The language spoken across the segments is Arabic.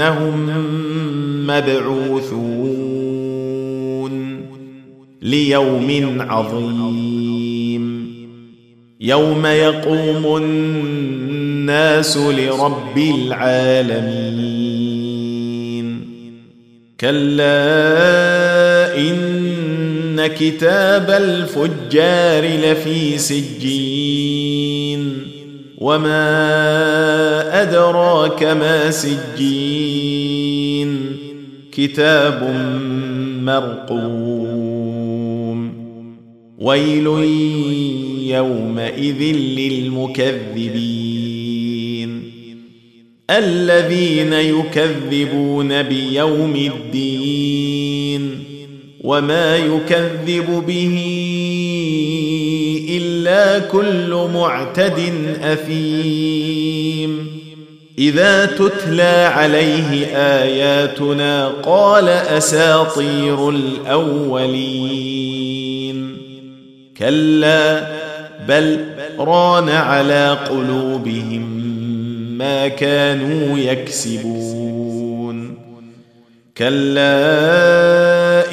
إنهم مبعوثون ليوم عظيم. يوم يقوم الناس لرب العالمين. كلا إن كتاب الفجار لفي سجين. وما ادراك ما سجين كتاب مرقوم ويل يومئذ للمكذبين الذين يكذبون بيوم الدين وما يكذب به كل معتد أثيم. إذا تتلى عليه آياتنا قال أساطير الأولين. كلا بل ران على قلوبهم ما كانوا يكسبون. كلا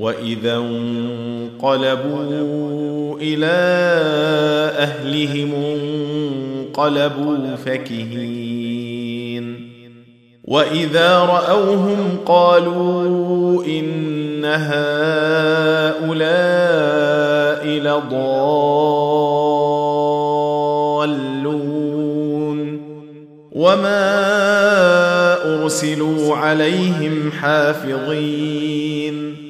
وإذا انقلبوا إلى أهلهم انقلبوا فكهين. وإذا رأوهم قالوا إن هؤلاء لضالون. وما أرسلوا عليهم حافظين.